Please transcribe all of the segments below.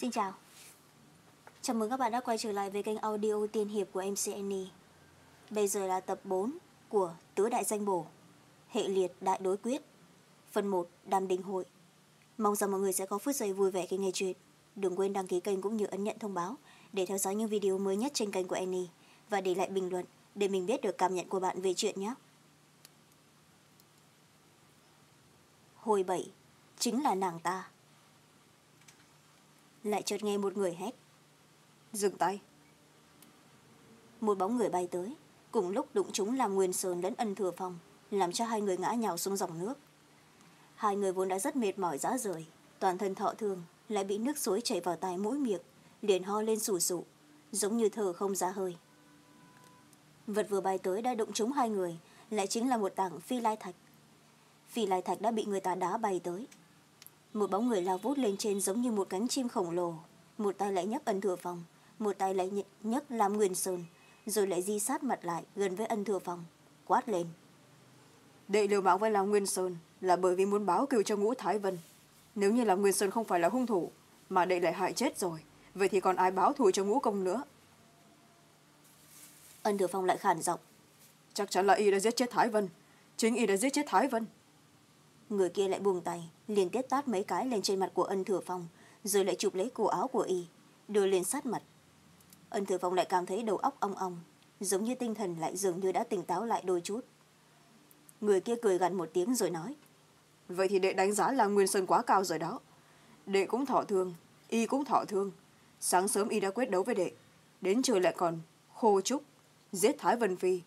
Xin chào. Chào mừng các bạn đã quay trở lại với kênh audio tiên hiệp của MCN Bây giờ là tập 4 của Tứ Đại Danh Bổ, Hệ liệt Đại Đối Quyết, phần 1 Đàm Đình Hội. Mong rằng mọi người sẽ có phút giây vui vẻ khi nghe chuyện. Đừng quên đăng ký kênh cũng như ấn nhận thông báo để theo dõi những video mới nhất trên kênh của Annie và để lại bình luận để mình biết được cảm nhận của bạn về chuyện nhé. Hồi 7 Chính là nàng ta. Lại chợt nghe một người hét. Dừng tay. Một bóng người bay tới, cùng lúc đụng chúng làm Nguyên Sơn lẫn ân thừa phòng, làm cho hai người ngã nhào xuống dòng nước. Hai người vốn đã rất mệt mỏi rã rời, toàn thân thọ thương, lại bị nước suối chảy vào tai mũi miệng, liền ho lên sù sụ, giống như thở không ra hơi. Vật vừa bay tới đã đụng trúng hai người, lại chính là một tảng phi lai thạch. Phi lai thạch đã bị người ta đá bay tới. Một bóng người lao vút lên trên giống như một cánh chim khổng lồ, một tay lại nhấc ân thừa phòng, một tay lại nhấc làm nguyên sơn, rồi lại di sát mặt lại gần với ân thừa phòng, quát lên. Đệ liều mạng với Lam Nguyên Sơn là bởi vì muốn báo cừu cho ngũ Thái Vân. Nếu như Lam Nguyên Sơn không phải là hung thủ, mà đệ lại hại chết rồi, vậy thì còn ai báo thù cho ngũ công nữa? Ân thừa phong lại khản giọng. Chắc chắn là y đã giết chết Thái Vân. Chính y đã giết chết Thái Vân. Người kia lại buông tay, liên tiếp tát mấy cái lên trên mặt của ân thừa phong, rồi lại chụp lấy cổ áo của y, đưa lên sát mặt. Ân thừa phong lại cảm thấy đầu óc ong ong, giống như tinh thần lại dường như đã tỉnh táo lại đôi chút. Người kia cười gằn một tiếng rồi nói. Vậy thì đệ đánh giá là Nguyên Sơn quá cao rồi đó. Đệ cũng thọ thương, y cũng thọ thương. Sáng sớm y đã quyết đấu với đệ. Đến trời lại còn khô trúc, giết Thái Vân Phi.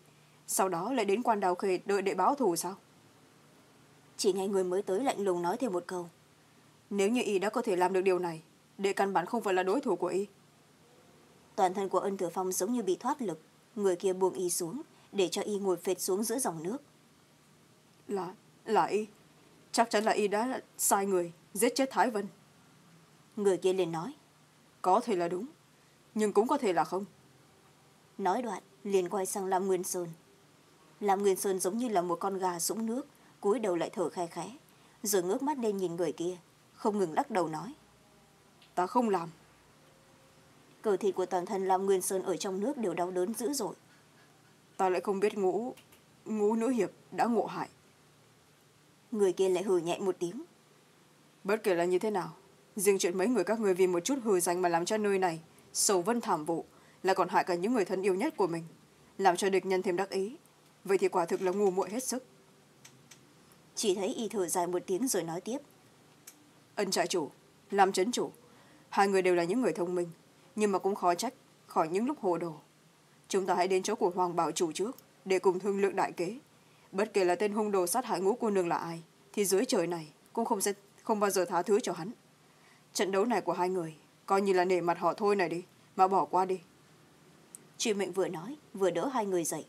Sau đó lại đến quan đào khê đợi đệ báo thù sao? Chỉ nghe người mới tới lạnh lùng nói thêm một câu. Nếu như y đã có thể làm được điều này, đệ căn bản không phải là đối thủ của y. Toàn thân của ân thừa phong giống như bị thoát lực. Người kia buông y xuống, để cho y ngồi phệt xuống giữa dòng nước. Là, là y. Chắc chắn là y đã sai người, giết chết Thái Vân. Người kia liền nói. Có thể là đúng, nhưng cũng có thể là không. Nói đoạn, liền quay sang Lam Nguyên Sơn. Lam Nguyên Sơn giống như là một con gà sũng nước, cúi đầu lại thở khe khẽ, rồi ngước mắt lên nhìn người kia, không ngừng lắc đầu nói. Ta không làm. Cơ thịt của toàn thân Lam Nguyên Sơn ở trong nước đều đau đớn dữ dội. Ta lại không biết ngũ, ngũ nữ hiệp đã ngộ hại. Người kia lại hừ nhẹ một tiếng. Bất kể là như thế nào, riêng chuyện mấy người các người vì một chút hừ danh mà làm cho nơi này sầu vân thảm vụ, là còn hại cả những người thân yêu nhất của mình, làm cho địch nhân thêm đắc ý. Vậy thì quả thực là ngu muội hết sức. Chỉ thấy y thở dài một tiếng rồi nói tiếp. Ân trại chủ, làm trấn chủ, hai người đều là những người thông minh, nhưng mà cũng khó trách khỏi những lúc hồ đồ. Chúng ta hãy đến chỗ của Hoàng Bảo chủ trước, để cùng thương lượng đại kế. Bất kể là tên hung đồ sát hại ngũ cô nương là ai, thì dưới trời này cũng không, sẽ, không bao giờ tha thứ cho hắn. Trận đấu này của hai người, coi như là nể mặt họ thôi này đi, mà bỏ qua đi. Chị Mệnh vừa nói, vừa đỡ hai người dậy.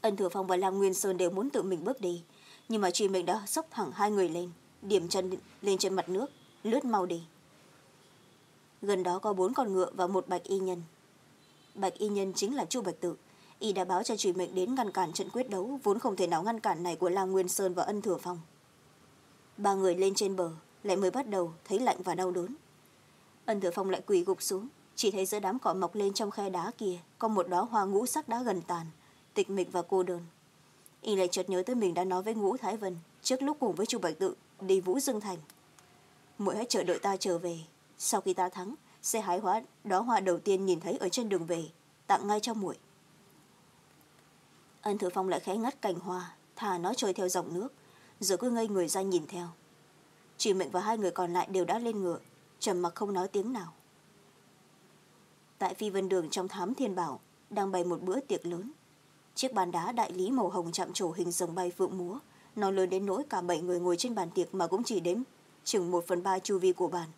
Ân Thừa Phong và Lam Nguyên Sơn đều muốn tự mình bước đi, nhưng mà chị Mệnh đã sốc thẳng hai người lên, điểm chân lên trên mặt nước, lướt mau đi. Gần đó có bốn con ngựa và một bạch y nhân. Bạch y nhân chính là Chu Bạch Tự. Y đã báo cho chị Mệnh đến ngăn cản trận quyết đấu vốn không thể nào ngăn cản này của la Nguyên Sơn và Ân Thừa Phong. Ba người lên trên bờ, lại mới bắt đầu thấy lạnh và đau đớn. Ân Thừa Phong lại quỳ gục xuống, chỉ thấy giữa đám cỏ mọc lên trong khe đá kia có một đóa hoa ngũ sắc đã gần tàn, tịch mịch và cô đơn. Y lại chợt nhớ tới mình đã nói với Ngũ Thái Vân trước lúc cùng với Chu Bạch Tự đi Vũ Dương Thành. Mỗi hãy chờ đợi ta trở về, sau khi ta thắng, sẽ hái hóa đó hoa đầu tiên nhìn thấy ở trên đường về, tặng ngay cho muội. Ân Thừa Phong lại khẽ ngắt cành hoa, thả nó trôi theo dòng nước, rồi cứ ngây người ra nhìn theo. Chị Mệnh và hai người còn lại đều đã lên ngựa, trầm mặc không nói tiếng nào. Tại phi vân đường trong thám thiên bảo, đang bày một bữa tiệc lớn. Chiếc bàn đá đại lý màu hồng chạm trổ hình rồng bay phượng múa, nó lớn đến nỗi cả bảy người ngồi trên bàn tiệc mà cũng chỉ đếm chừng một phần ba chu vi của bàn.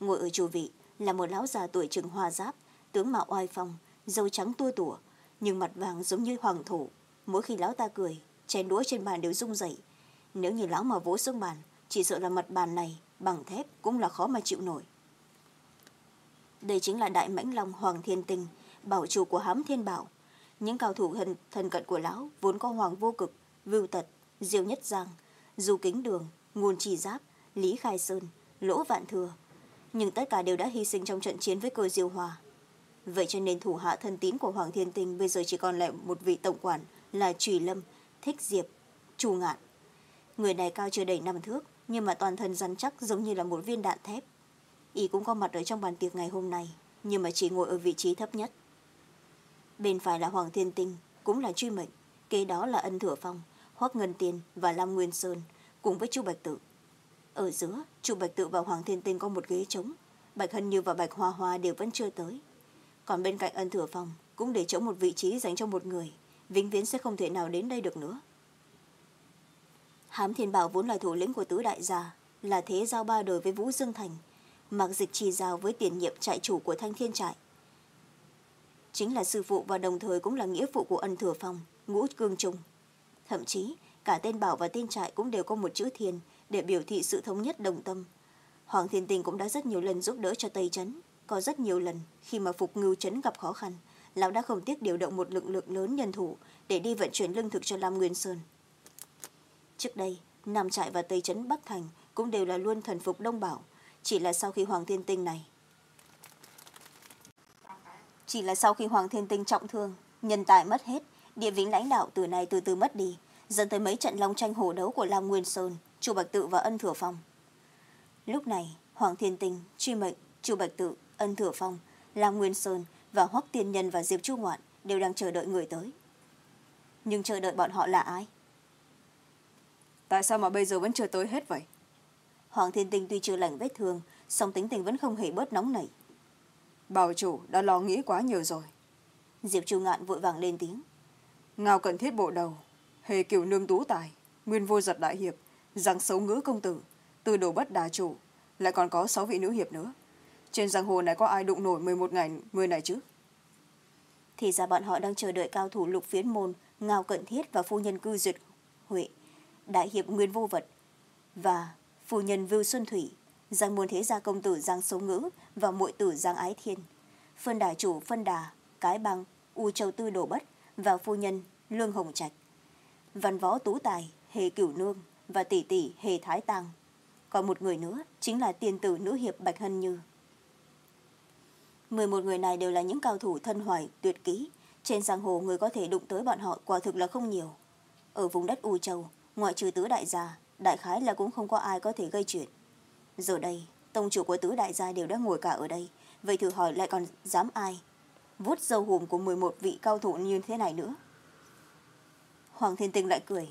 Ngồi ở chu vị là một lão già tuổi chừng hoa giáp, tướng mạo oai phong, dâu trắng tua tủa, nhưng mặt vàng giống như hoàng thổ. Mỗi khi lão ta cười, chén đũa trên bàn đều rung dậy. Nếu như lão mà vỗ xuống bàn, chỉ sợ là mặt bàn này bằng thép cũng là khó mà chịu nổi. Đây chính là đại mãnh long Hoàng Thiên Tinh, bảo chủ của hám thiên bảo. Những cao thủ thần, thần cận của lão vốn có Hoàng Vô Cực, Vưu Tật, Diêu Nhất Giang, Du Kính Đường, Nguồn trì Giáp, Lý Khai Sơn, Lỗ Vạn Thừa. nhưng tất cả đều đã hy sinh trong trận chiến với cơ diêu hòa. Vậy cho nên thủ hạ thân tín của hoàng thiên tinh bây giờ chỉ còn lại một vị tổng quản là trùy lâm thích diệp chu ngạn. Người này cao chưa đầy năm thước nhưng mà toàn thân rắn chắc giống như là một viên đạn thép. Y cũng có mặt ở trong bàn tiệc ngày hôm nay nhưng mà chỉ ngồi ở vị trí thấp nhất bên phải là hoàng thiên tinh, cũng là truy mệnh, kế đó là ân thừa phong, hoắc ngân tiên và lam nguyên sơn, cùng với chu bạch tự. Ở giữa, chu bạch tự và hoàng thiên tinh có một ghế trống, bạch hân như và bạch hoa hoa đều vẫn chưa tới. Còn bên cạnh ân thừa phong, cũng để trống một vị trí dành cho một người, vĩnh viễn sẽ không thể nào đến đây được nữa. Hám thiên bảo vốn là thủ lĩnh của tứ đại gia, là thế giao ba đời với vũ dương thành, mặc dịch trì giao với tiền nhiệm trại chủ của thanh thiên trại chính là sư phụ và đồng thời cũng là nghĩa phụ của ân thừa phong, ngũ cương trung. Thậm chí, cả tên bảo và tên trại cũng đều có một chữ thiền để biểu thị sự thống nhất đồng tâm. Hoàng thiên tình cũng đã rất nhiều lần giúp đỡ cho tây trấn. Có rất nhiều lần, khi mà phục ngưu trấn gặp khó khăn, lão đã không tiếc điều động một lực lượng lớn nhân thủ để đi vận chuyển lương thực cho lam nguyên sơn. Trước đây, nam trại và tây trấn bắc thành cũng đều là luôn thần phục đông bảo. Chỉ là sau khi hoàng thiên tinh này chỉ là sau khi hoàng thiên tinh trọng thương nhân tài mất hết địa vị lãnh đạo từ này từ từ mất đi dẫn tới mấy trận long tranh hổ đấu của lam nguyên sơn chu bạch tự và ân thừa phong. Lúc này hoàng thiên tinh truy mệnh chu bạch tự ân thừa phong lam nguyên sơn và hoắc tiên nhân và diệp chu ngoạn đều đang chờ đợi người tới. Nhưng chờ đợi bọn họ là ai? Tại sao mà bây giờ vẫn chưa tới hết vậy? Hoàng thiên tinh tuy chưa lành vết thương song tính tình vẫn không hề bớt nóng nảy bảo chủ đã lo nghĩ quá nhiều rồi. Diệp chu ngạn vội vàng lên tiếng. Ngao cần thiết bộ đầu, hề kiểu nương tú tài, nguyên vô giật đại hiệp giang xấu ngữ công tử từ đồ bất đà chủ, lại còn có sáu vị nữ hiệp nữa. Trên giang hồ này có ai đụng nổi mười một ngày người này chứ? Thì ra bọn họ đang chờ đợi cao thủ lục phiến môn, ngao cận thiết và phu nhân cư duyệt huệ, đại hiệp nguyên vô vật và phu nhân vưu xuân thủy giang môn thế gia công tử giang số ngữ và muội tử giang ái thiên, phân đà chủ phân đà cái băng u châu tư đồ bất và phu nhân lương hồng trạch, văn võ tú tài, hề cửu nương và tỷ tỷ hề thái tăng còn một người nữa chính là tiền tử nữ hiệp bạch hân như. Mười một người này đều là những cao thủ thân hoài, tuyệt kỹ. Trên giang hồ người có thể đụng tới bọn họ quả thực là không nhiều. Ở vùng đất u châu, ngoại trừ tứ đại gia, đại khái là cũng không có ai có thể gây chuyện giờ đây tông chủ của tứ đại gia đều đã ngồi cả ở đây. Vậy thử hỏi lại còn dám ai? Vuốt dâu hùm của mười một vị cao thủ như thế này nữa. Hoàng thiên tinh lại cười.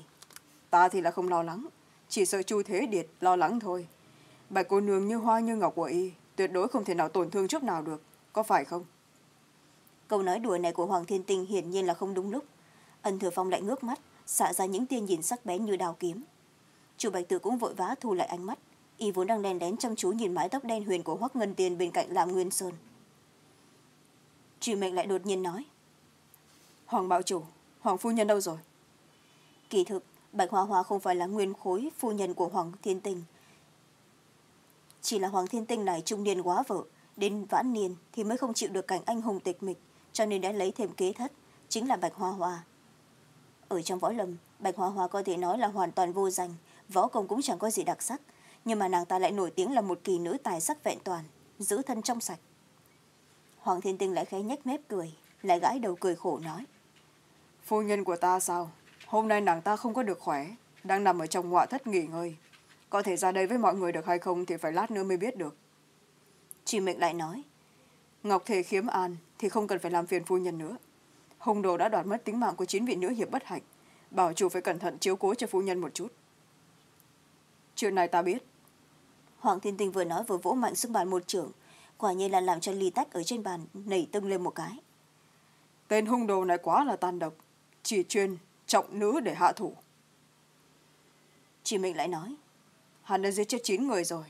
Ta thì là không lo lắng. Chỉ sợ chu thế điệt lo lắng thôi. Bạch cô nương như hoa như ngọc của y tuyệt đối không thể nào tổn thương chút nào được. Có phải không? Câu nói đùa này của hoàng thiên tinh hiển nhiên là không đúng lúc. Ân thừa phong lại ngước mắt xạ ra những tia nhìn sắc bén như đào kiếm. Chủ bạch tử cũng vội vã thu lại ánh mắt y vốn đang đèn đén chăm chú nhìn mái tóc đen huyền của hoắc ngân tiền bên cạnh làm nguyên sơn. Truy mệnh lại đột nhiên nói, hoàng bảo chủ, hoàng phu nhân đâu rồi? Kỳ thực, bạch hoa hoa không phải là nguyên khối phu nhân của hoàng thiên tinh. Chỉ là hoàng thiên tinh này trung niên quá vợ, đến vãn niên thì mới không chịu được cảnh anh hùng tịch mịch, cho nên đã lấy thêm kế thất, chính là bạch hoa hoa. Ở trong võ lâm, bạch hoa hoa có thể nói là hoàn toàn vô danh, võ công cũng chẳng có gì đặc sắc nhưng mà nàng ta lại nổi tiếng là một kỳ nữ tài sắc vẹn toàn giữ thân trong sạch. Hoàng thiên tinh lại khẽ nhếch mép cười lại gãi đầu cười khổ nói. Phu nhân của ta sao? Hôm nay nàng ta không có được khỏe đang nằm ở trong ngoại thất nghỉ ngơi. Có thể ra đây với mọi người được hay không thì phải lát nữa mới biết được. Chị mệnh lại nói. Ngọc thể khiếm an thì không cần phải làm phiền phu nhân nữa. Hùng đồ đã đoạt mất tính mạng của chín vị nữ hiệp bất hạnh bảo chủ phải cẩn thận chiếu cố cho phu nhân một chút. Chuyện này ta biết hoàng thiên tinh vừa nói vừa vỗ mạnh xuống bàn một trưởng. Quả nhiên là làm cho ly tách ở trên bàn nảy tưng lên một cái. Tên hung đồ này quá là tàn độc chỉ chuyên trọng nữ để hạ thủ. Chị mình lại nói. Hắn đã giết chết chín người rồi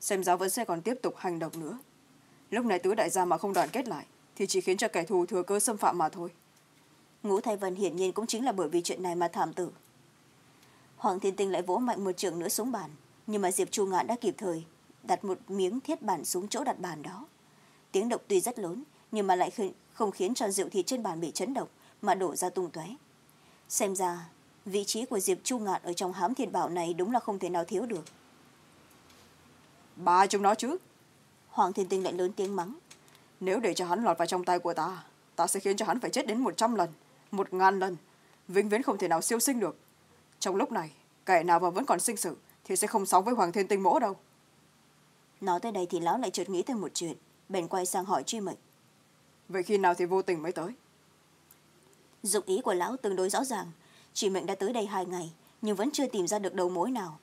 xem ra vẫn sẽ còn tiếp tục hành động nữa. Lúc này tứ đại gia mà không đoàn kết lại thì chỉ khiến cho kẻ thù thừa cơ xâm phạm mà thôi. Ngũ thay vân hiển nhiên cũng chính là bởi vì chuyện này mà thảm tử. Hoàng thiên tinh lại vỗ mạnh một trường nữa xuống bàn nhưng mà diệp chu ngạn đã kịp thời đặt một miếng thiết bản xuống chỗ đặt bàn đó. Tiếng động tuy rất lớn nhưng mà lại không khiến cho rượu thịt trên bàn bị chấn động mà đổ ra tung tóe. Xem ra vị trí của diệp chu ngạn ở trong hám thiên bảo này đúng là không thể nào thiếu được. Ba chúng nó chứ? Hoàng thiên tinh lại lớn tiếng mắng. Nếu để cho hắn lọt vào trong tay của ta ta sẽ khiến cho hắn phải chết đến một trăm lần một ngàn lần vĩnh viễn không thể nào siêu sinh được. Trong lúc này kẻ nào mà vẫn còn sinh sự thì sẽ không sống với hoàng thiên tinh mỗ đâu. Nói tới đây thì lão lại chợt nghĩ tới một chuyện. Bèn quay sang hỏi truy mệnh. Vậy khi nào thì vô tình mới tới? Dụng ý của lão tương đối rõ ràng. Truy mệnh đã tới đây hai ngày nhưng vẫn chưa tìm ra được đầu mối nào.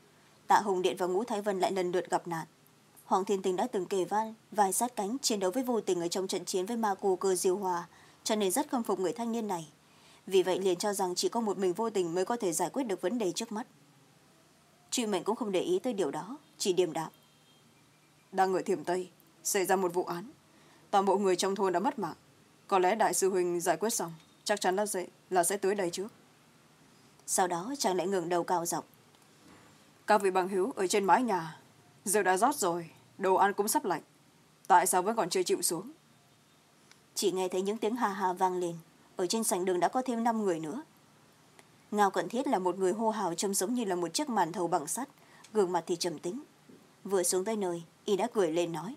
Tạ hùng điện và ngũ thái vân lại lần lượt gặp nạn. Hoàng thiên tình đã từng kề vai vai sát cánh chiến đấu với vô tình ở trong trận chiến với ma cô cơ diêu hòa cho nên rất khâm phục người thanh niên này. Vì vậy liền cho rằng chỉ có một mình vô tình mới có thể giải quyết được vấn đề trước mắt truy mệnh cũng không để ý tới điều đó chỉ điềm đạm. Đang ở thiểm tây xảy ra một vụ án. Toàn bộ người trong thôn đã mất mạng. Có lẽ đại sư huynh giải quyết xong chắc chắn là sẽ, là sẽ tới đây trước. Sau đó chàng lại ngừng đầu cao giọng. Các vị bằng hữu ở trên mái nhà rượu đã rót rồi đồ ăn cũng sắp lạnh. Tại sao vẫn còn chưa chịu xuống? Chỉ nghe thấy những tiếng ha ha vang lên. Ở trên sảnh đường đã có thêm năm người nữa ngao cận thiết là một người hô hào trông giống như là một chiếc màn thầu bằng sắt. Gương mặt thì trầm tính vừa xuống tới nơi y đã cười lên nói.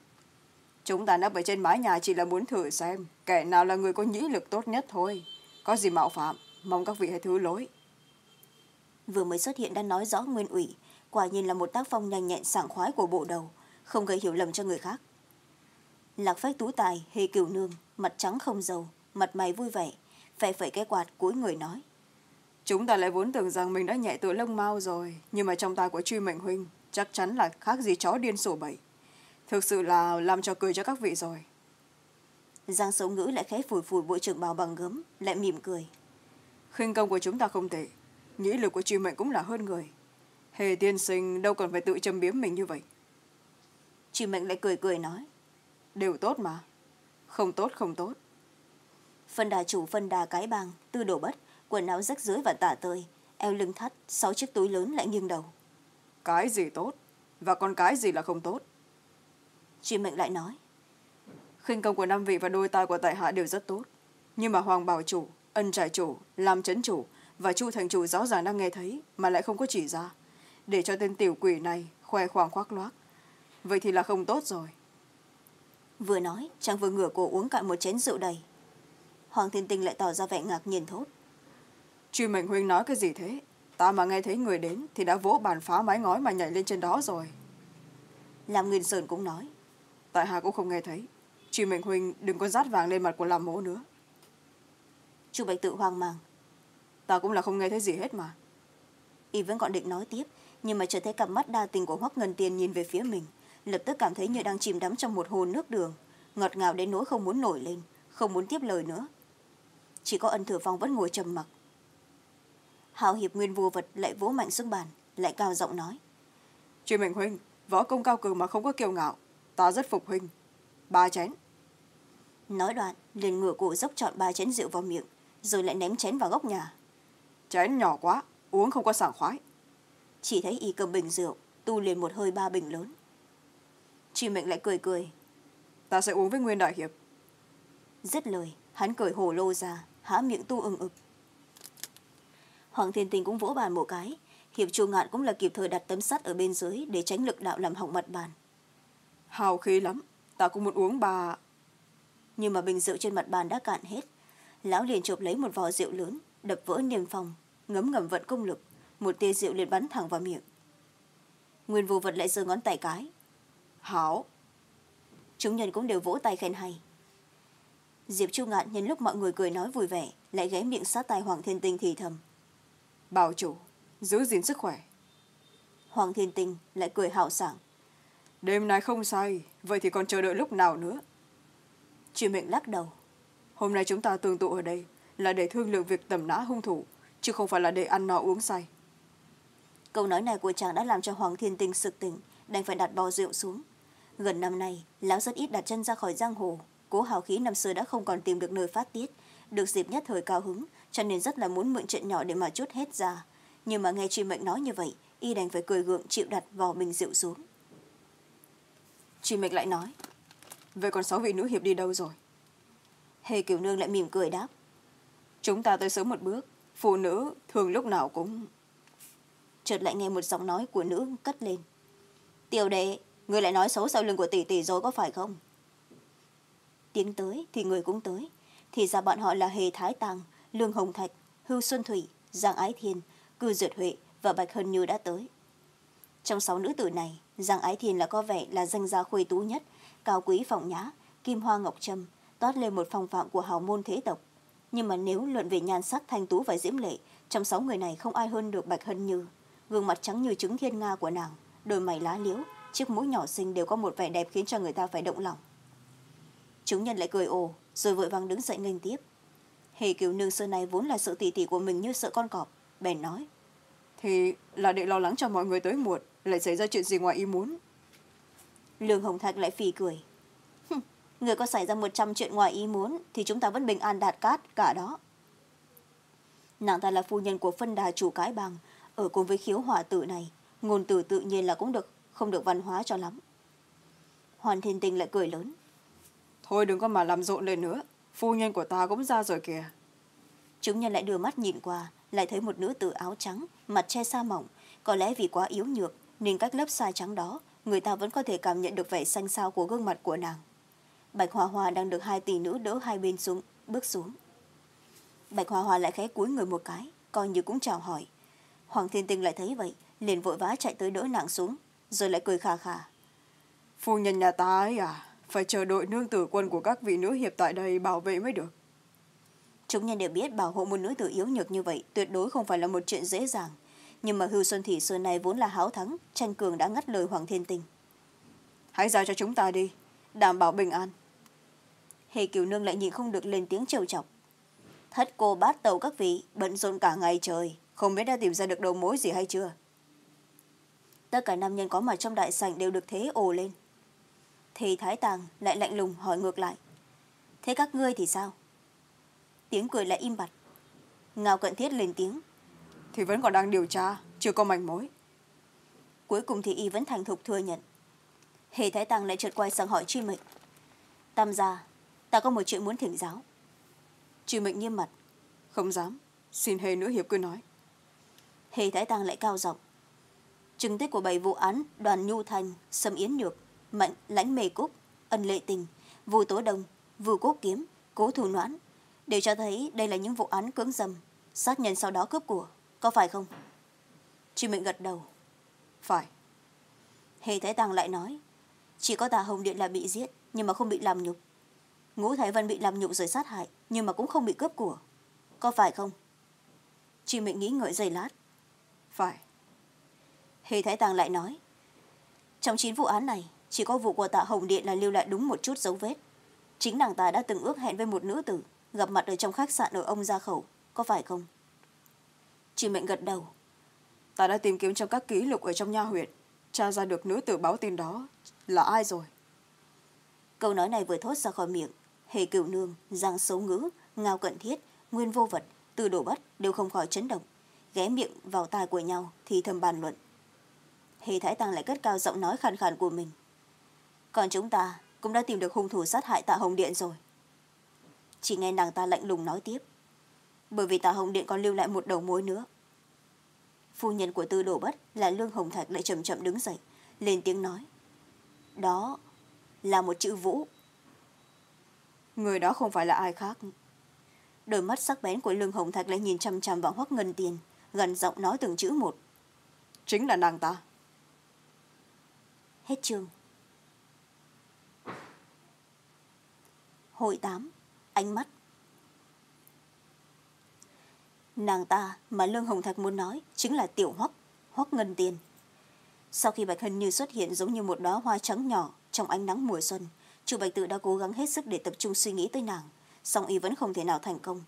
Chúng ta nấp ở trên mái nhà chỉ là muốn thử xem kẻ nào là người có nhĩ lực tốt nhất thôi. Có gì mạo phạm mong các vị hãy thứ lỗi. Vừa mới xuất hiện đã nói rõ nguyên ủy. Quả nhiên là một tác phong nhanh nhẹn sảng khoái của bộ đầu không gây hiểu lầm cho người khác. Lạc phách tú tài hề kiều nương mặt trắng không dầu mặt mày vui vẻ phè phẩy cái quạt cuối người nói chúng ta lại vốn tưởng rằng mình đã nhẹ tựa lông mau rồi nhưng mà trong tay của truy mệnh huynh chắc chắn là khác gì chó điên sổ bậy. Thực sự là làm cho cười cho các vị rồi. Giang xấu ngữ lại khẽ phủi phủi bộ trưởng bào bằng gấm lại mỉm cười. Khinh công của chúng ta không tệ nhĩ lực của truy mệnh cũng là hơn người. Hề tiên sinh đâu còn phải tự châm biếm mình như vậy. Truy mệnh lại cười cười nói. Đều tốt mà không tốt không tốt. Phân đà chủ phân đà cái bang tư đồ bất quần áo rách dưới và tả tơi. Eo lưng thắt sáu chiếc túi lớn lại nghiêng đầu. Cái gì tốt và còn cái gì là không tốt? Truy mệnh lại nói. Khinh công của năm vị và đôi tai của tại hạ đều rất tốt. Nhưng mà hoàng bảo chủ ân trại chủ làm trấn chủ và chu thành chủ rõ ràng đang nghe thấy mà lại không có chỉ ra. Để cho tên tiểu quỷ này khoe khoang khoác loác. Vậy thì là không tốt rồi. Vừa nói chàng vừa ngửa cổ uống cạn một chén rượu đầy. Hoàng thiên tinh lại tỏ ra vẻ ngạc nhiên thốt truy mệnh huynh nói cái gì thế? Ta mà nghe thấy người đến thì đã vỗ bàn phá mái ngói mà nhảy lên trên đó rồi. Làm nguyên sơn cũng nói. Tại hạ cũng không nghe thấy. Truy mệnh huynh đừng có rát vàng lên mặt của làm mỗ nữa. Chu bạch tự hoang mang. Ta cũng là không nghe thấy gì hết mà. Y vẫn còn định nói tiếp nhưng mà chợt thấy cặp mắt đa tình của hoắc ngân tiên nhìn về phía mình lập tức cảm thấy như đang chìm đắm trong một hồ nước đường ngọt ngào đến nỗi không muốn nổi lên không muốn tiếp lời nữa. Chỉ có ân thừa phong vẫn ngồi trầm mặc hào hiệp nguyên vô vật lại vỗ mạnh xuống bàn lại cao giọng nói. Truy mệnh huynh võ công cao cường mà không có kiêu ngạo ta rất phục huynh. Ba chén. Nói đoạn liền ngửa cổ dốc trọn ba chén rượu vào miệng rồi lại ném chén vào góc nhà. Chén nhỏ quá uống không có sảng khoái. Chỉ thấy y cầm bình rượu tu liền một hơi ba bình lớn. Truy mệnh lại cười cười. Ta sẽ uống với nguyên đại hiệp. Dứt lời hắn cởi hồ lô ra há miệng tu ưng ực hoàng thiên tình cũng vỗ bàn một cái. Hiệp chu ngạn cũng là kịp thời đặt tấm sắt ở bên dưới để tránh lực đạo làm hỏng mặt bàn. Hào khí lắm ta cũng muốn uống bà. Nhưng mà bình rượu trên mặt bàn đã cạn hết. Lão liền chộp lấy một vò rượu lớn đập vỡ niềm phòng ngấm ngầm vận công lực. Một tia rượu liền bắn thẳng vào miệng. Nguyên vô vật lại giơ ngón tay cái. Hảo. Chúng nhân cũng đều vỗ tay khen hay. Diệp chu ngạn nhân lúc mọi người cười nói vui vẻ lại ghé miệng sát tai hoàng thiên tinh thì thầm bảo chủ giữ gìn sức khỏe. Hoàng thiên tinh lại cười hào sảng. Đêm nay không say vậy thì còn chờ đợi lúc nào nữa? Truy mệnh lắc đầu. Hôm nay chúng ta tương tụ ở đây là để thương lượng việc tầm nã hung thủ chứ không phải là để ăn no uống say. Câu nói này của chàng đã làm cho hoàng thiên tinh sực tỉnh đành phải đặt bò rượu xuống. Gần năm nay lão rất ít đặt chân ra khỏi giang hồ cố hào khí năm xưa đã không còn tìm được nơi phát tiết được dịp nhất thời cao hứng cho nên rất là muốn mượn chuyện nhỏ để mà chút hết ra. Nhưng mà nghe truy mệnh nói như vậy, y đành phải cười gượng chịu đặt vò bình rượu xuống. Truy mệnh lại nói, vậy còn sáu vị nữ hiệp đi đâu rồi? Hề kiểu nương lại mỉm cười đáp, chúng ta tới sớm một bước, phụ nữ thường lúc nào cũng chợt lại nghe một giọng nói của nữ cất lên, tiểu đệ, người lại nói xấu sau lưng của tỷ tỷ rồi có phải không? Tiếng tới thì người cũng tới, thì ra bọn họ là hề thái tàng lương hồng thạch, hưu xuân thủy, giang ái thiên, cư duyệt huệ và bạch hân như đã tới. Trong sáu nữ tử này, giang ái thiên là có vẻ là danh gia khuê tú nhất, cao quý phỏng nhã, kim hoa ngọc trâm, toát lên một phong phạm của hào môn thế tộc. Nhưng mà nếu luận về nhan sắc thanh tú và diễm lệ, trong sáu người này không ai hơn được bạch hân như. Gương mặt trắng như trứng thiên nga của nàng, đôi mày lá liễu, chiếc mũi nhỏ xinh đều có một vẻ đẹp khiến cho người ta phải động lòng. Chúng nhân lại cười ồ, rồi vội vàng đứng dậy nghênh tiếp hề kiều nương xưa này vốn là sự tỉ tỉ của mình như sợ con cọp. Bèn nói. Thì là để lo lắng cho mọi người tới muộn lại xảy ra chuyện gì ngoài ý muốn? Lương hồng thạch lại phì cười. Người có xảy ra một trăm chuyện ngoài ý muốn thì chúng ta vẫn bình an đạt cát cả đó. Nàng ta là phu nhân của phân đà chủ cái bang ở cùng với khiếu hỏa tử này ngôn từ tự nhiên là cũng được không được văn hóa cho lắm. Hoàn thiên tình lại cười lớn. Thôi đừng có mà làm rộn lên nữa phu nhân của ta cũng ra rồi kìa. Chúng nhân lại đưa mắt nhìn qua lại thấy một nữ tử áo trắng mặt che sa mỏng. Có lẽ vì quá yếu nhược nên cách lớp sai trắng đó người ta vẫn có thể cảm nhận được vẻ xanh xao của gương mặt của nàng. Bạch hoa hoa đang được hai tỷ nữ đỡ hai bên xuống bước xuống. Bạch hoa hoa lại khẽ cúi người một cái coi như cũng chào hỏi. Hoàng thiên tinh lại thấy vậy liền vội vã chạy tới đỡ nàng xuống rồi lại cười khà khà. Phu nhân nhà ta ấy à phải chờ đội nương tử quân của các vị nữ hiệp tại đây bảo vệ mới được. Chúng nhân đều biết bảo hộ một nữ tử yếu nhược như vậy tuyệt đối không phải là một chuyện dễ dàng. Nhưng mà hưu xuân thủy xưa này vốn là háo thắng tranh cường đã ngắt lời hoàng thiên tinh. Hãy giao cho chúng ta đi đảm bảo bình an. Hề kiều nương lại nhìn không được lên tiếng trêu chọc. Thất cô bát tàu các vị bận rộn cả ngày trời. Không biết đã tìm ra được đầu mối gì hay chưa? Tất cả nam nhân có mặt trong đại sảnh đều được thế ồ lên thì thái tàng lại lạnh lùng hỏi ngược lại. Thế các ngươi thì sao? Tiếng cười lại im bặt. Ngao cận thiết lên tiếng. Thì vẫn còn đang điều tra chưa có manh mối. Cuối cùng thì y vẫn thành thục thừa nhận. Hề thái tàng lại trượt quay sang hỏi truy mệnh. Tam gia ta có một chuyện muốn thỉnh giáo. Truy mệnh nghiêm mặt. Không dám. Xin hề nữ hiệp cứ nói. Hề thái tàng lại cao giọng. Chứng tích của bảy vụ án đoàn nhu thành sâm yến nhược mạnh lãnh mề cúc, ân lệ tình vù tố đông vù cốt kiếm, cố thủ noãn. Đều cho thấy đây là những vụ án cưỡng dâm. Sát nhân sau đó cướp của, có phải không? Chị mệnh gật đầu. Phải. Hề thái tàng lại nói, chỉ có tà hồng điện là bị giết, nhưng mà không bị làm nhục. Ngũ thái vân bị làm nhục rồi sát hại, nhưng mà cũng không bị cướp của. Có phải không? Chị mệnh nghĩ ngợi giây lát. Phải. Hề thái tàng lại nói, trong chín vụ án này chỉ có vụ của tạ hồng điện là lưu lại đúng một chút dấu vết. Chính nàng ta đã từng ước hẹn với một nữ tử gặp mặt ở trong khách sạn ở ông gia khẩu có phải không? Chị mệnh gật đầu. Ta đã tìm kiếm trong các ký lục ở trong nha huyện tra ra được nữ tử báo tin đó là ai rồi? Câu nói này vừa thốt ra khỏi miệng hề cửu nương giang xấu ngữ ngao cận thiết nguyên vô vật từ đổ bất đều không khỏi chấn động ghé miệng vào tai của nhau thì thầm bàn luận. Hề thái tăng lại cất cao giọng nói khàn khàn của mình còn chúng ta cũng đã tìm được hung thủ sát hại tạ hồng điện rồi. Chỉ nghe nàng ta lạnh lùng nói tiếp. Bởi vì tạ hồng điện còn lưu lại một đầu mối nữa. Phu nhân của tư đồ bất là lương hồng thạch lại chậm chậm đứng dậy lên tiếng nói. Đó là một chữ vũ. Người đó không phải là ai khác. Đôi mắt sắc bén của lương hồng thạch lại nhìn chăm chăm vào hoắc ngân tiền gần giọng nói từng chữ một. Chính là nàng ta. Hết chương hội tám, ánh mắt. Nàng ta mà lương hồng thạch muốn nói chính là tiểu hoắc hoắc ngân tiền. Sau khi bạch hân như xuất hiện giống như một đóa hoa trắng nhỏ trong ánh nắng mùa xuân, chu bạch tự đã cố gắng hết sức để tập trung suy nghĩ tới nàng, song y vẫn không thể nào thành công.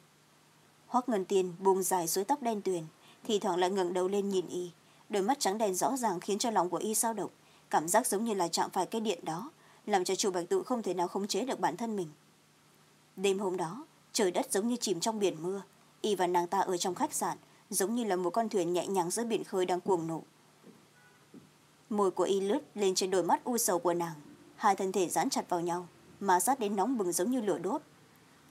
Hoắc ngân tiền buông dài dưới tóc đen tuyền, thì thoảng lại ngẩng đầu lên nhìn y. Đôi mắt trắng đen rõ ràng khiến cho lòng của y sao động, cảm giác giống như là chạm phải cái điện đó, làm cho chu bạch tự không thể nào khống chế được bản thân mình đêm hôm đó, trời đất giống như chìm trong biển mưa. Y và nàng ta ở trong khách sạn, giống như là một con thuyền nhẹ nhàng giữa biển khơi đang cuồng nổ môi của y lướt lên trên đôi mắt u sầu của nàng. Hai thân thể dán chặt vào nhau, mà sát đến nóng bừng giống như lửa đốt.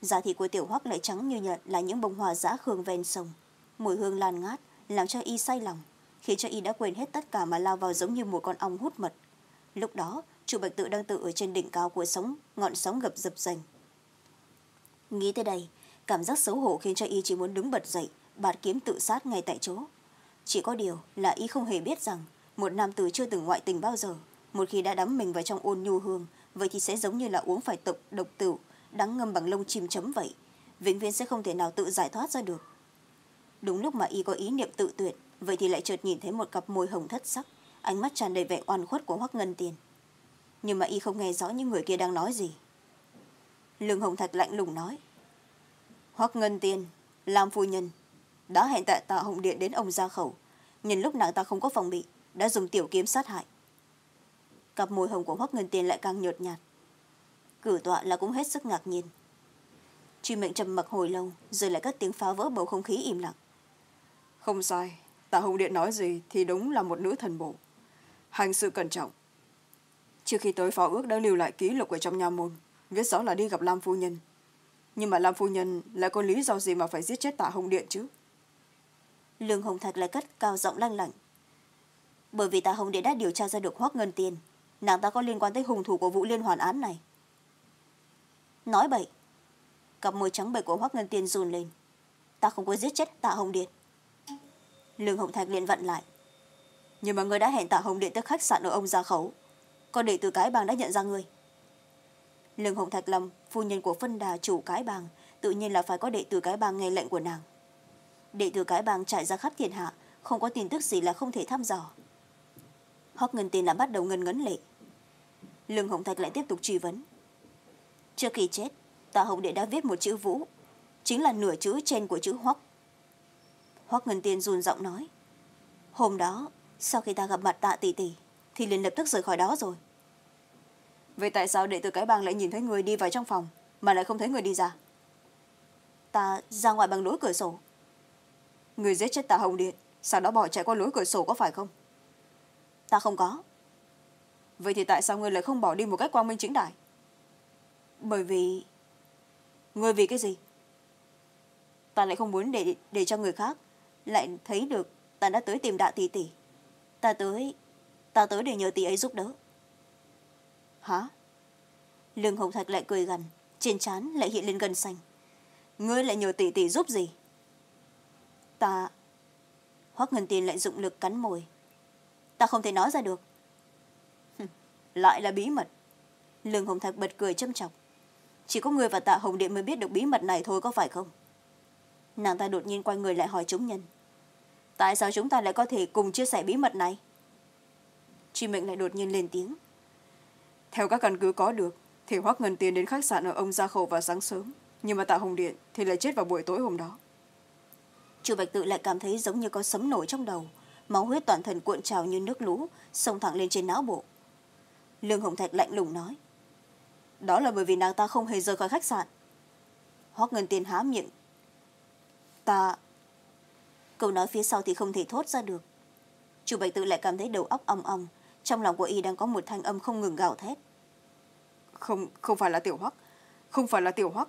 Da thịt của tiểu hoắc lại trắng như nhận là những bông hoa giã khương ven sông. Mùi hương lan ngát, làm cho y say lòng, khiến cho y đã quên hết tất cả mà lao vào giống như một con ong hút mật. Lúc đó, chủ bạch tự đang tự ở trên đỉnh cao của sóng, ngọn sóng gập dập dành nghĩ tới đây, cảm giác xấu hổ khiến cho y chỉ muốn đứng bật dậy, bạt kiếm tự sát ngay tại chỗ. Chỉ có điều là y không hề biết rằng, một nam tử chưa từng ngoại tình bao giờ. Một khi đã đắm mình vào trong ôn nhu hương, vậy thì sẽ giống như là uống phải tộc độc tửu đắng ngâm bằng lông chim chấm vậy. Vĩnh viễn sẽ không thể nào tự giải thoát ra được. Đúng lúc mà y có ý niệm tự tuyệt, vậy thì lại chợt nhìn thấy một cặp môi hồng thất sắc, ánh mắt tràn đầy vẻ oan khuất của hoắc ngân tiền. Nhưng mà y không nghe rõ những người kia đang nói gì lương hồng thạch lạnh lùng nói. Hoắc ngân tiền lam phu nhân, đã hẹn tại tạ hồng điện đến ông gia khẩu. Nhìn lúc nàng ta không có phòng bị, đã dùng tiểu kiếm sát hại. Cặp môi hồng của hoắc ngân tiền lại càng nhợt nhạt. Cử tọa là cũng hết sức ngạc nhiên. Truy mệnh trầm mặc hồi lâu, rồi lại cất tiếng phá vỡ bầu không khí im lặng. Không sai tạ hồng điện nói gì thì đúng là một nữ thần bộ. Hành sự cẩn trọng. Trước khi tới, phó ước đã lưu lại ký lục ở trong nhà môn viết rõ là đi gặp lam phu nhân. Nhưng mà lam phu nhân lại có lý do gì mà phải giết chết tạ hồng điện chứ? Lương hồng thạch lại cất cao giọng lanh lạnh bởi vì tạ hồng điện đã điều tra ra được hoác ngân tiền, nàng ta có liên quan tới hung thủ của vụ liên hoàn án này. Nói bậy, cặp môi trắng bệch của hoác ngân tiền run lên. Ta không có giết chết tạ hồng điện. Lương hồng thạch liền vận lại. Nhưng mà người đã hẹn tạ hồng điện tới khách sạn ở ông gia khẩu còn đệ tử cái bang đã nhận ra người lương hồng thạch lâm, phu nhân của phân đà chủ cái bang tự nhiên là phải có đệ tử cái bang nghe lệnh của nàng. Đệ tử cái bang trải ra khắp thiên hạ, không có tin tức gì là không thể thăm dò. Hoắc ngân tiền là bắt đầu ngân ngấn lệ. Lương hồng thạch lại tiếp tục truy vấn. Trước khi chết, tạ hồng đệ đã viết một chữ vũ, chính là nửa chữ trên của chữ hoắc. Hoắc ngân tiên run giọng nói, hôm đó, sau khi ta gặp mặt tạ tỷ tỷ, thì liền lập tức rời khỏi đó rồi vậy tại sao đệ tử cái bang lại nhìn thấy người đi vào trong phòng mà lại không thấy người đi ra? Ta ra ngoài bằng lối cửa sổ. Người giết chết ta hồng điện, sau đó bỏ chạy qua lối cửa sổ có phải không? Ta không có. Vậy thì tại sao người lại không bỏ đi một cách quang minh chính đại? Bởi vì, người vì cái gì? Ta lại không muốn để để cho người khác lại thấy được ta đã tới tìm đạ tỷ tỷ. Ta tới ta tới để nhờ tỷ ấy giúp đỡ hả? Lương hồng thạch lại cười gần, trên trán lại hiện lên gân xanh. Ngươi lại nhờ tỷ tỷ giúp gì? Ta, hoắc ngân tiền lại dụng lực cắn môi. Ta không thể nói ra được. Lại là bí mật. Lương hồng thạch bật cười châm chọc. Chỉ có người và tạ hồng điện mới biết được bí mật này thôi có phải không? Nàng ta đột nhiên quay người lại hỏi chúng nhân. Tại sao chúng ta lại có thể cùng chia sẻ bí mật này? Truy mệnh lại đột nhiên lên tiếng theo các căn cứ có được, thì hoắc ngân tiền đến khách sạn ở ông gia khẩu vào sáng sớm, nhưng mà tạ hồng điện thì lại chết vào buổi tối hôm đó. Chu bạch tự lại cảm thấy giống như có sấm nổi trong đầu, máu huyết toàn thân cuộn trào như nước lũ, xông thẳng lên trên não bộ. Lương hồng thạch lạnh lùng nói, đó là bởi vì nàng ta không hề rời khỏi khách sạn. Hoắc ngân tiền há miệng, ta câu nói phía sau thì không thể thốt ra được. Chủ bạch tự lại cảm thấy đầu óc ong ong trong lòng của y đang có một thanh âm không ngừng gào thét. Không không phải là tiểu hoắc. Không phải là tiểu hoắc.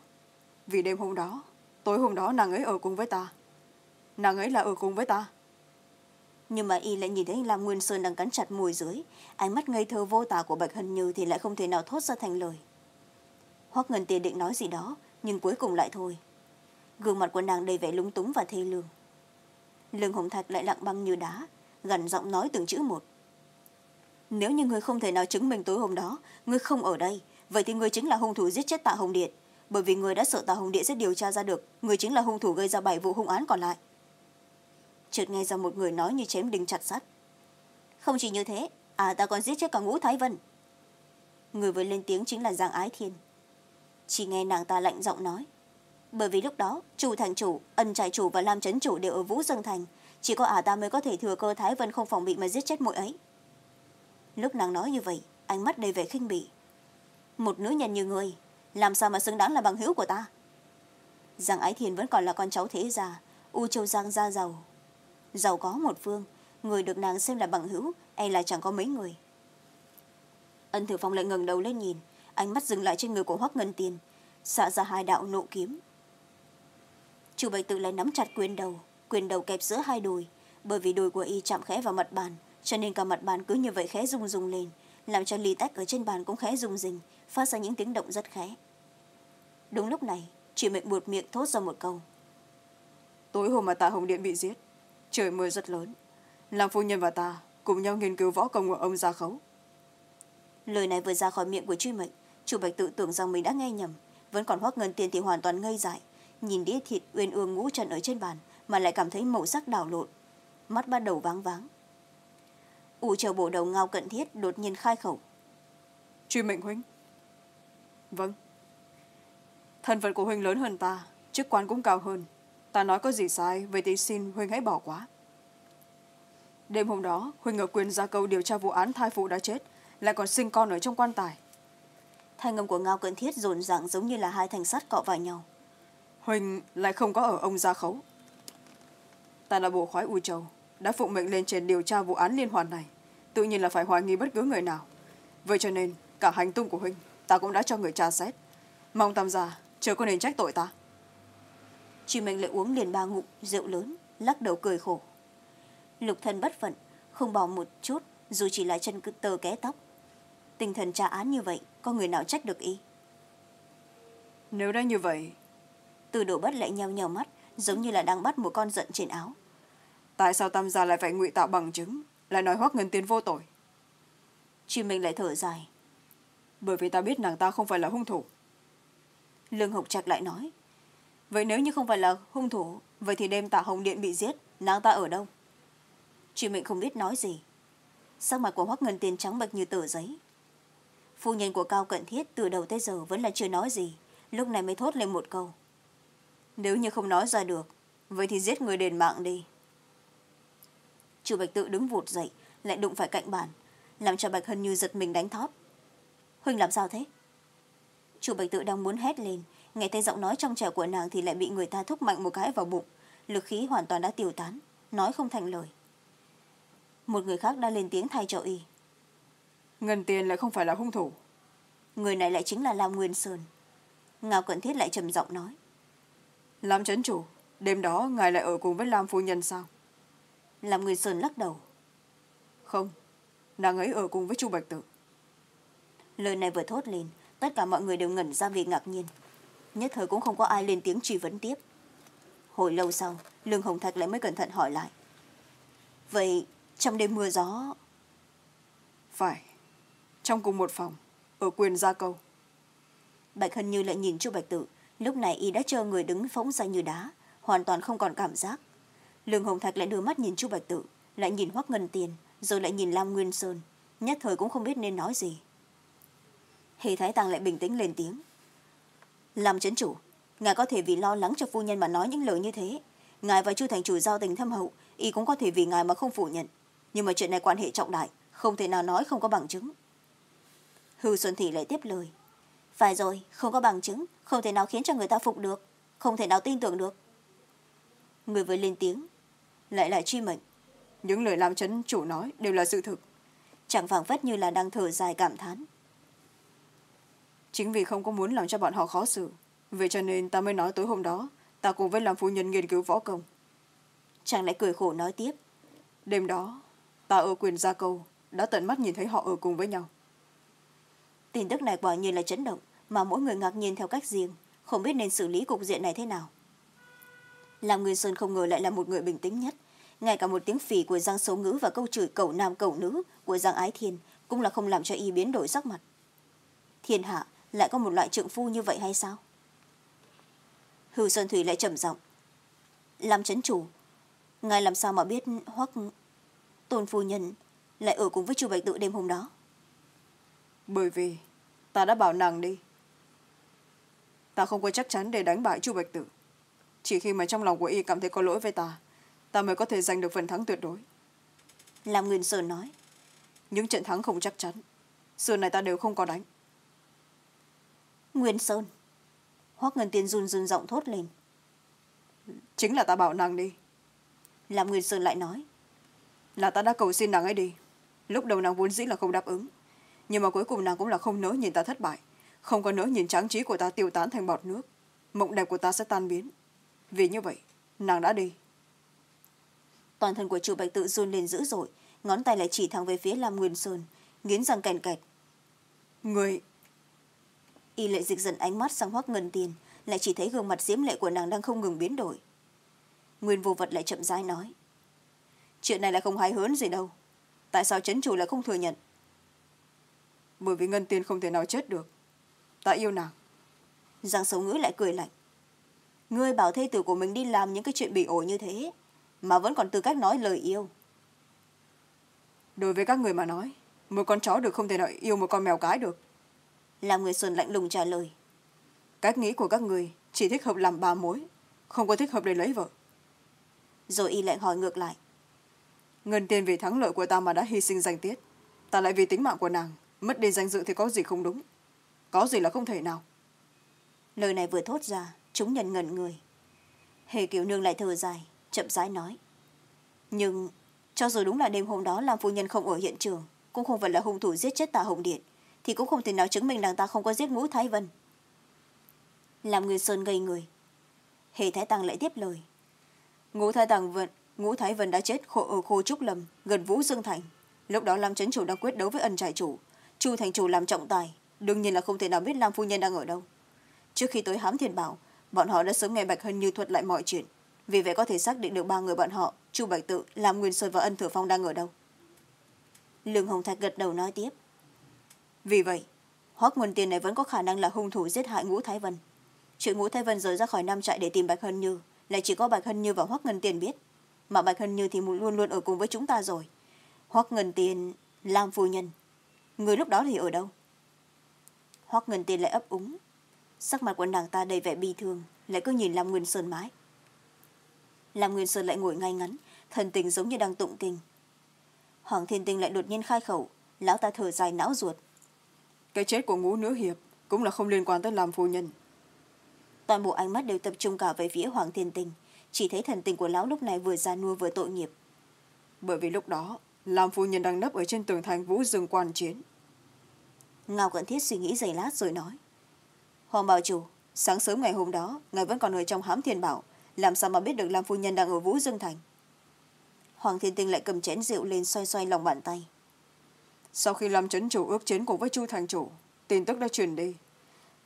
Vì đêm hôm đó tối hôm đó nàng ấy ở cùng với ta. Nàng ấy là ở cùng với ta. Nhưng mà y lại nhìn thấy lam nguyên sơn đang cắn chặt môi dưới. Ánh mắt ngây thơ vô tả của bạch hân như thì lại không thể nào thốt ra thành lời. Hoắc ngân tiền định nói gì đó nhưng cuối cùng lại thôi. Gương mặt của nàng đầy vẻ lúng túng và thê lương. Lương hồng thạch lại lặng băng như đá gần giọng nói từng chữ một nếu như người không thể nào chứng minh tối hôm đó người không ở đây, vậy thì người chính là hung thủ giết chết tạ hồng điện. Bởi vì người đã sợ tạ hồng điện sẽ điều tra ra được người chính là hung thủ gây ra bảy vụ hung án còn lại. Chợt nghe ra một người nói như chém đinh chặt sắt. Không chỉ như thế à ta còn giết chết cả ngũ thái vân. Người vừa lên tiếng chính là giang ái thiên. Chỉ nghe nàng ta lạnh giọng nói. Bởi vì lúc đó chủ thành chủ, ân trại chủ và lam trấn chủ đều ở vũ dương thành. Chỉ có ả ta mới có thể thừa cơ thái vân không phòng bị mà giết chết mỗi ấy lúc nàng nói như vậy, ánh mắt đầy vẻ khinh bỉ. Một nữ nhân như người làm sao mà xứng đáng là bằng hữu của ta? Giang ái thiền vẫn còn là con cháu thế già u châu giang gia giàu. Giàu có một phương, người được nàng xem là bằng hữu e là chẳng có mấy người. Ân thử phong lại ngẩng đầu lên nhìn, ánh mắt dừng lại trên người của hoắc ngân tiền, xạ ra hai đạo nộ kiếm. Chủ bạch tự lại nắm chặt quyền đầu quyền đầu kẹp giữa hai đùi, bởi vì đùi của y chạm khẽ vào mặt bàn cho nên cả mặt bàn cứ như vậy khẽ rung rung lên làm cho ly tách ở trên bàn cũng khẽ rung rinh phát ra những tiếng động rất khẽ. Đúng lúc này chị mệnh buột miệng thốt ra một câu. Tối hôm mà tạ hồng điện bị giết trời mưa rất lớn. Làm phu nhân và ta cùng nhau nghiên cứu võ công của ông gia khấu. Lời này vừa ra khỏi miệng của truy mệnh chủ bạch tự tưởng rằng mình đã nghe nhầm vẫn còn hoác ngân tiền thì hoàn toàn ngây dại nhìn đĩa thịt uyên ương ngũ trần ở trên bàn mà lại cảm thấy màu sắc đảo lộn. Mắt bắt đầu váng váng ủ chờ bộ đầu ngao cận thiết đột nhiên khai khẩu. Truy mệnh huynh. Vâng. Thân phận của huynh lớn hơn ta chức quan cũng cao hơn. Ta nói có gì sai vậy thì xin huynh hãy bỏ quá đêm hôm đó huynh ở quyền gia câu điều tra vụ án thai phụ đã chết lại còn sinh con ở trong quan tài. Thanh âm của ngao cận thiết rộn ràng giống như là hai thanh sắt cọ vào nhau. Huynh lại không có ở ông gia khấu. Ta là bộ khoái u châu đã phụng mệnh lên trên điều tra vụ án liên hoàn này tự nhiên là phải hoài nghi bất cứ người nào. Vậy cho nên cả hành tung của huynh ta cũng đã cho người tra xét. Mong tam gia chưa có nên trách tội ta. Chị mệnh lại uống liền ba ngụm rượu lớn lắc đầu cười khổ. Lục thân bất phận không bỏ một chút dù chỉ là chân tơ ké tóc. Tinh thần tra án như vậy có người nào trách được y? Nếu đã như vậy từ đổ bất lại nheo nheo mắt giống như là đang bắt một con giận trên áo. tại sao tam gia lại phải ngụy tạo bằng chứng lại nói hoác ngân tiến vô tội. Chị mình lại thở dài. Bởi vì ta biết nàng ta không phải là hung thủ. Lương hộc trạch lại nói vậy nếu như không phải là hung thủ vậy thì đêm tạ hồng điện bị giết nàng ta ở đâu? Chị mình không biết nói gì. Sắc mặt của hoác ngân tiền trắng bệch như tờ giấy. Phu nhân của cao cận thiết từ đầu tới giờ vẫn là chưa nói gì lúc này mới thốt lên một câu. Nếu như không nói ra được vậy thì giết người đền mạng đi chủ bạch tự đứng vụt dậy lại đụng phải cạnh bàn làm cho bạch hân như giật mình đánh thót huỳnh làm sao thế? Chủ bạch tự đang muốn hét lên nghe thấy giọng nói trong trẻo của nàng thì lại bị người ta thúc mạnh một cái vào bụng. Lực khí hoàn toàn đã tiêu tán nói không thành lời. Một người khác đã lên tiếng thay cho y. Ngân tiền lại không phải là hung thủ. Người này lại chính là lam nguyên sơn. Ngao cận thiết lại trầm giọng nói. Lam trấn chủ đêm đó ngài lại ở cùng với lam phu nhân sao lam nguyên sơn lắc đầu. Không nàng ấy ở cùng với chu bạch tự lời này vừa thốt lên tất cả mọi người đều ngẩn ra vì ngạc nhiên. Nhất thời cũng không có ai lên tiếng truy vấn tiếp. Hồi lâu sau lương hồng thạch lại mới cẩn thận hỏi lại. Vậy trong đêm mưa gió? Phải trong cùng một phòng ở quyền gia câu. Bạch hân như lại nhìn chu bạch tự lúc này y đã chờ người đứng phóng ra như đá hoàn toàn không còn cảm giác lương hồng thạch lại đưa mắt nhìn chu bạch tự, lại nhìn hoắc ngân tiền, rồi lại nhìn lam nguyên sơn, nhất thời cũng không biết nên nói gì. Hề thái tăng lại bình tĩnh lên tiếng. Làm chấn chủ, ngài có thể vì lo lắng cho phu nhân mà nói những lời như thế. Ngài và chu thành chủ giao tình thâm hậu, y cũng có thể vì ngài mà không phủ nhận. Nhưng mà chuyện này quan hệ trọng đại, không thể nào nói không có bằng chứng. Hư xuân thị lại tiếp lời. Phải rồi, không có bằng chứng, không thể nào khiến cho người ta phục được, không thể nào tin tưởng được. Người vừa lên tiếng lại lại chi mệnh. Những lời làm chấn chủ nói đều là sự thực. Chẳng phảng phất như là đang thở dài cảm thán. Chính vì không có muốn làm cho bọn họ khó xử, vậy cho nên ta mới nói tối hôm đó, ta cùng với làm phu nhân nghiên cứu võ công. Chàng lại cười khổ nói tiếp, đêm đó, ta ở quyền gia câu, đã tận mắt nhìn thấy họ ở cùng với nhau. Tin tức này quả nhiên là chấn động, mà mỗi người ngạc nhiên theo cách riêng, không biết nên xử lý cục diện này thế nào làm nguyên sơn không ngờ lại là một người bình tĩnh nhất. Ngay cả một tiếng phì của giang xấu ngữ và câu chửi cầu nam cầu nữ của giang ái thiên cũng là không làm cho y biến đổi sắc mặt. Thiên hạ lại có một loại trượng phu như vậy hay sao? Hưu sơn thủy lại trầm giọng. Làm chấn chủ, ngài làm sao mà biết hoắc tôn phu nhân lại ở cùng với chu bạch tự đêm hôm đó? Bởi vì ta đã bảo nàng đi. Ta không có chắc chắn để đánh bại chu bạch tử chỉ khi mà trong lòng của y cảm thấy có lỗi với ta ta mới có thể giành được phần thắng tuyệt đối. Làm nguyên sơn nói. Những trận thắng không chắc chắn. Xưa này ta đều không có đánh. Nguyên sơn. Hoác ngân tiên run run giọng thốt lên. Chính là ta bảo nàng đi. Làm nguyên sơn lại nói. Là ta đã cầu xin nàng ấy đi. Lúc đầu nàng vốn dĩ là không đáp ứng. Nhưng mà cuối cùng nàng cũng là không nỡ nhìn ta thất bại. Không có nỡ nhìn tráng trí của ta tiêu tán thành bọt nước. Mộng đẹp của ta sẽ tan biến vì như vậy, nàng đã đi. Toàn thân của chủ bạch tự run lên dữ dội, ngón tay lại chỉ thẳng về phía lam nguyên sơn, nghiến răng kèn kẹt. Người! Y lệ dịch dần ánh mắt sang hoác ngân tiền lại chỉ thấy gương mặt diễm lệ của nàng đang không ngừng biến đổi. Nguyên vô vật lại chậm rãi nói, chuyện này là không hài hớn gì đâu. Tại sao chấn chủ lại không thừa nhận? Bởi vì ngân tiền không thể nào chết được. Ta yêu nàng. Giang sấu ngữ lại cười lạnh ngươi bảo thê tử của mình đi làm những cái chuyện bị ổi như thế mà vẫn còn tư cách nói lời yêu. Đối với các người mà nói một con chó được không thể nào yêu một con mèo cái được. Làm người xuân lạnh lùng trả lời. Cách nghĩ của các người chỉ thích hợp làm ba mối không có thích hợp để lấy vợ. Rồi y lại hỏi ngược lại. Ngân tiền vì thắng lợi của ta mà đã hy sinh danh tiết ta lại vì tính mạng của nàng mất đi danh dự thì có gì không đúng? Có gì là không thể nào? Lời này vừa thốt ra chúng nhân ngẩn người. Hề kiểu nương lại thở dài chậm rãi nói. Nhưng cho dù đúng là đêm hôm đó làm phu nhân không ở hiện trường cũng không phải là hung thủ giết chết tà hồng điện thì cũng không thể nào chứng minh nàng ta không có giết ngũ thái vân. Làm người sơn gây người. Hề thái tăng lại tiếp lời. Ngũ thái tăng vận ngũ thái vân đã chết khổ ở khô trúc lâm, gần vũ dương thành. Lúc đó lam trấn chủ đang quyết đấu với ân trại chủ chu thành chủ làm trọng tài đương nhiên là không thể nào biết lam phu nhân đang ở đâu. Trước khi tới hám thiên bảo bọn họ đã sớm nghe bạch hân như thuật lại mọi chuyện. Vì vậy có thể xác định được ba người bọn họ, chu bạch tự, lam nguyên sơn và ân thừa phong đang ở đâu. Lương hồng thạch gật đầu nói tiếp. Vì vậy hoác nguồn tiền này vẫn có khả năng là hung thủ giết hại ngũ thái vân. Chuyện ngũ thái vân rời ra khỏi nam trại để tìm bạch hân như lại chỉ có bạch hân như và hoác ngân tiền biết. Mà bạch hân như thì luôn luôn ở cùng với chúng ta rồi. Hoác ngân tiền, lam phu nhân, người lúc đó thì ở đâu? Hoác ngân tiền lại ấp úng sắc mặt của nàng ta đầy vẻ bi thương lại cứ nhìn lam nguyên sơn mãi. Lam nguyên sơn lại ngồi ngay ngắn thần tình giống như đang tụng kinh. Hoàng thiên tinh lại đột nhiên khai khẩu lão ta thở dài não ruột. Cái chết của ngũ nữ hiệp cũng là không liên quan tới làm phu nhân. Toàn bộ ánh mắt đều tập trung cả về phía hoàng thiên tinh chỉ thấy thần tình của lão lúc này vừa ra nua vừa tội nghiệp. Bởi vì lúc đó làm phu nhân đang nấp ở trên tường thành vũ dương quan chiến. Ngao cận thiết suy nghĩ giày lát rồi nói hoàng bảo chủ sáng sớm ngày hôm đó ngài vẫn còn ở trong hám thiên bảo. Làm sao mà biết được lam phu nhân đang ở vũ dương thành? Hoàng thiên tinh lại cầm chén rượu lên xoay xoay lòng bàn tay. Sau khi làm trấn chủ ước chiến cùng với chu thành chủ tin tức đã truyền đi.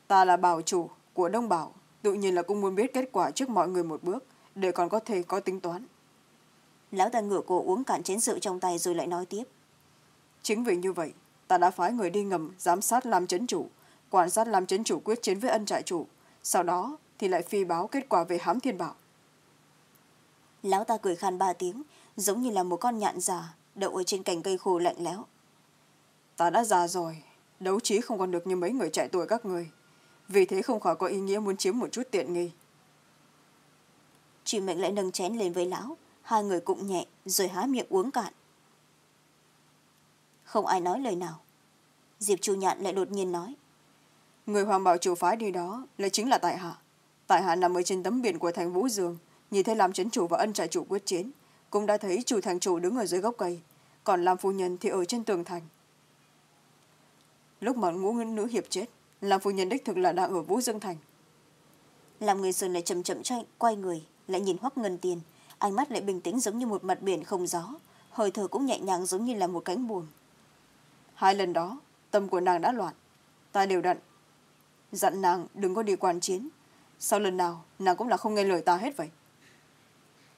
Ta là bảo chủ của đông bảo tự nhiên là cũng muốn biết kết quả trước mọi người một bước để còn có thể có tính toán. Lão ta ngửa cổ uống cạn chén rượu trong tay rồi lại nói tiếp. Chính vì như vậy ta đã phái người đi ngầm giám sát làm trấn chủ quan sát làm trấn chủ quyết chiến với ân trại chủ sau đó thì lại phi báo kết quả về hám thiên bảo. Lão ta cười khan ba tiếng giống như là một con nhạn già đậu ở trên cành cây khô lạnh lẽo. Ta đã già rồi đấu trí không còn được như mấy người trẻ tuổi các người vì thế không khỏi có ý nghĩa muốn chiếm một chút tiện nghi. Chị mệnh lại nâng chén lên với lão hai người cũng nhẹ rồi há miệng uống cạn. Không ai nói lời nào. Diệp chu nhạn lại đột nhiên nói người hoàng bảo chủ phái đi đó lại chính là tại hạ. Tại hạ nằm ở trên tấm biển của thành vũ dương nhìn thấy làm trấn chủ và ân trại chủ quyết chiến cũng đã thấy chủ thành chủ đứng ở dưới gốc cây còn làm phu nhân thì ở trên tường thành. Lúc mà ngũ nữ hiệp chết làm phu nhân đích thực là đang ở vũ dương thành. Làm người sơn lại chậm chậm quay người lại nhìn hoắc ngân tiền. Ánh mắt lại bình tĩnh giống như một mặt biển không gió hơi thở cũng nhẹ nhàng giống như là một cánh buồm. Hai lần đó tâm của nàng đã loạn ta đều đặn dặn nàng đừng có đi quan chiến. Sau lần nào, nàng cũng là không nghe lời ta hết vậy.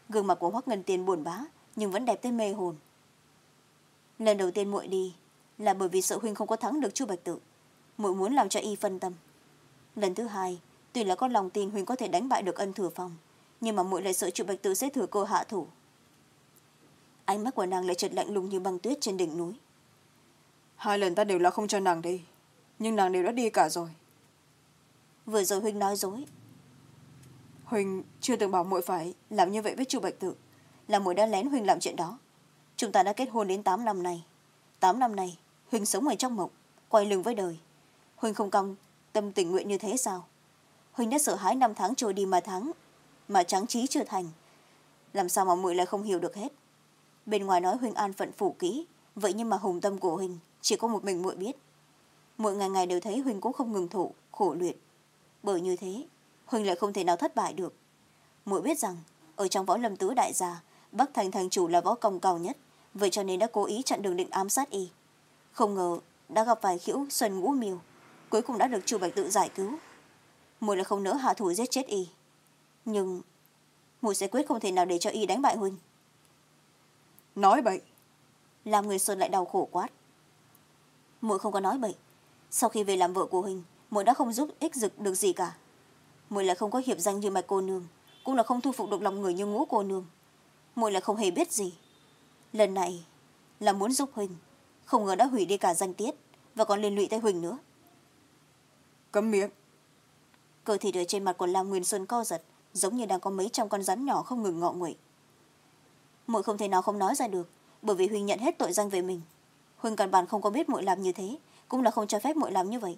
Gương mặt của hoắc ngân tiền buồn bã, nhưng vẫn đẹp tới mê hồn. Lần đầu tiên muội đi là bởi vì sợ huynh không có thắng được chu bạch tự. Muội muốn làm cho y phân tâm. Lần thứ hai, tuy là có lòng tin huynh có thể đánh bại được ân thừa phong, nhưng mà muội lại sợ chu bạch tự sẽ thừa cơ hạ thủ. Ánh mắt của nàng lại chợt lạnh lùng như băng tuyết trên đỉnh núi. Hai lần ta đều là không cho nàng đi, nhưng nàng đều đã đi cả rồi vừa rồi huynh nói dối. Huỳnh chưa từng bảo muội phải làm như vậy với chu bạch tự. Là muội đã lén huynh làm chuyện đó. Chúng ta đã kết hôn đến tám năm nay. Tám năm nay huynh sống ở trong mộng, quay lưng với đời. Huynh không cong tâm tình nguyện như thế sao? Huynh đã sợ hãi năm tháng trôi đi mà thắng mà trắng trí chưa thành. Làm sao mà muội lại không hiểu được hết? Bên ngoài nói huynh an phận phủ kỹ vậy nhưng mà hùng tâm của huynh chỉ có một mình muội biết. Mỗi ngày ngày đều thấy huynh cũng không ngừng thụ, khổ luyện bởi như thế huynh lại không thể nào thất bại được. Muội biết rằng ở trong võ lâm tứ đại gia bắc thành thành chủ là võ công cao nhất vậy cho nên đã cố ý chặn đường định ám sát y. Không ngờ đã gặp phải khiễu xuân ngũ miều cuối cùng đã được chu bạch tự giải cứu. Muội là không nỡ hạ thủ giết chết y. Nhưng muội sẽ quyết không thể nào để cho y đánh bại huynh nói bậy. Làm người sơn lại đau khổ quát. Muội không có nói bậy. Sau khi về làm vợ của huynh muội đã không giúp ích dực được gì cả. Muội lại không có hiệp danh như mạch cô nương cũng là không thu phục được lòng người như ngũ cô nương. Muội lại không hề biết gì. Lần này là muốn giúp huynh không ngờ đã hủy đi cả danh tiết và còn liên lụy tới huỳnh nữa. Cấm miệng. Cơ thịt ở trên mặt của lam nguyên xuân co giật giống như đang có mấy trăm con rắn nhỏ không ngừng ngọ nguậy. Muội không thể nào không nói ra được bởi vì huỳnh nhận hết tội danh về mình. Huỳnh căn bản không có biết muội làm như thế cũng là không cho phép muội làm như vậy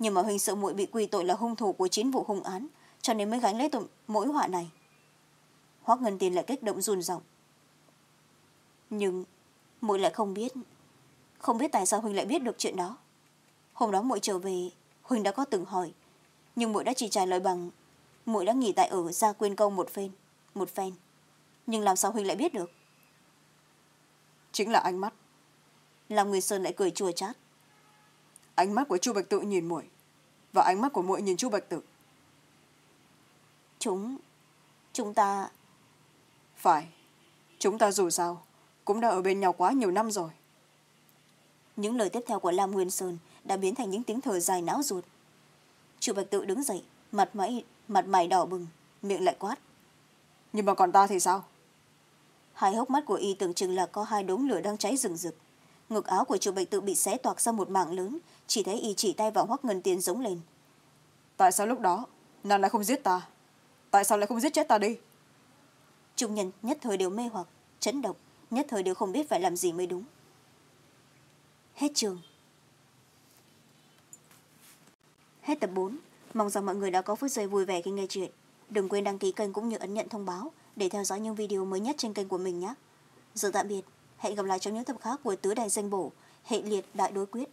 nhưng mà huỳnh sợ muội bị quy tội là hung thủ của chín vụ hung án cho nên mới gánh lấy tội mỗi họa này. Hoác ngân tiền lại kích động run giọng. Nhưng muội lại không biết không biết tại sao huỳnh lại biết được chuyện đó. Hôm đó muội trở về huỳnh đã có từng hỏi nhưng muội đã chỉ trả lời bằng muội đã nghỉ tại ở ra quên câu một phen một phen. Nhưng làm sao huỳnh lại biết được? Chính là ánh mắt. Làm nguyên sơn lại cười chua chát ánh mắt của chu bạch tự nhìn muội và ánh mắt của muội nhìn chu bạch tự. Chúng chúng ta phải chúng ta dù sao cũng đã ở bên nhau quá nhiều năm rồi. Những lời tiếp theo của lam nguyên sơn đã biến thành những tiếng thở dài não ruột. Chu bạch tự đứng dậy mặt mày mặt mày đỏ bừng miệng lại quát. Nhưng mà còn ta thì sao? Hai hốc mắt của y tưởng chừng là có hai đống lửa đang cháy rừng rực. Ngực áo của chu bạch tự bị xé toạc ra một mảng lớn chỉ thấy y chỉ tay vào hoắc ngân tiền giống lên. Tại sao lúc đó, nàng lại không giết ta? Tại sao lại không giết chết ta đi? Trung nhân nhất thời đều mê hoặc, chấn động, nhất thời đều không biết phải làm gì mới đúng. Hết trường. Hết tập bốn. Mong rằng mọi người đã có phút giây vui vẻ khi nghe chuyện. Đừng quên đăng ký kênh cũng như ấn nhận thông báo để theo dõi những video mới nhất trên kênh của mình nhé. Giờ tạm biệt. Hẹn gặp lại trong những tập khác của tứ đại danh bổ, hệ liệt đại đối quyết.